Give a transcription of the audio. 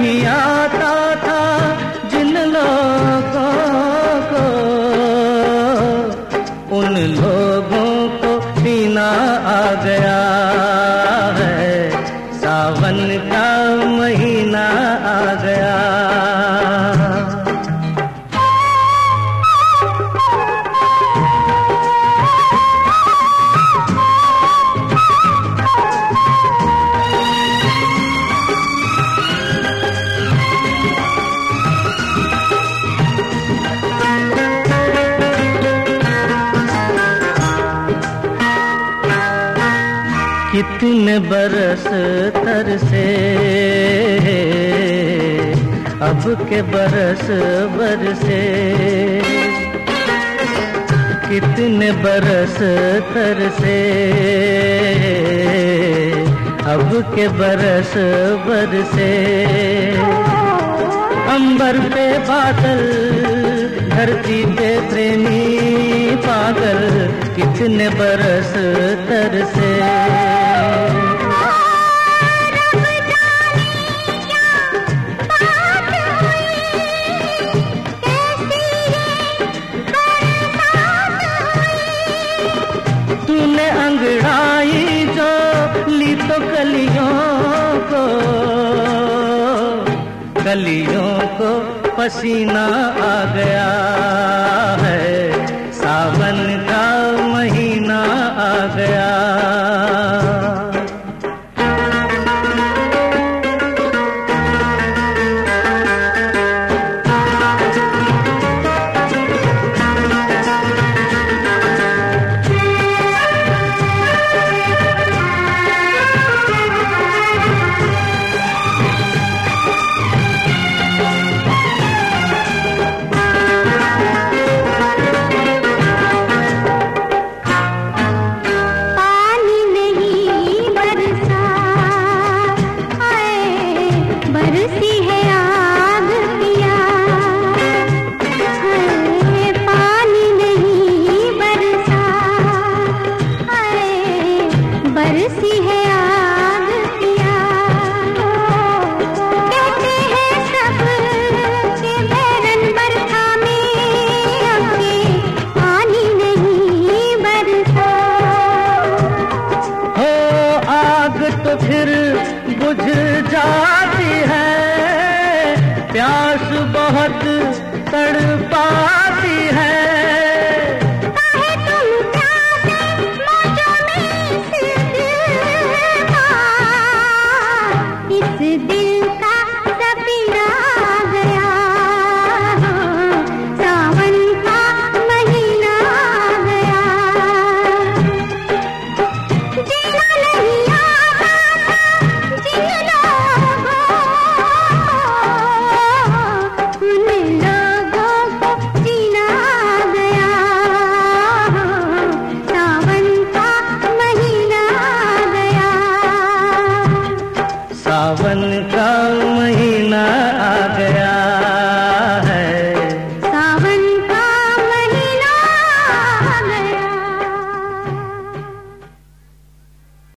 नहीं आता था जिन लोगों को। उन लोगों को पीना आ गया है। सावन का महीना आ गया। कितने बरस तरसे अब के बरस बरसे कितने बरस तरसे अब के बरस बरसे अंबर पे बादल धरती पे प्रेमी पागल कितने बरस तरसे तूने अंगड़ा गलियों को पसीना आ गया है। सावन का महीना आ गया। आया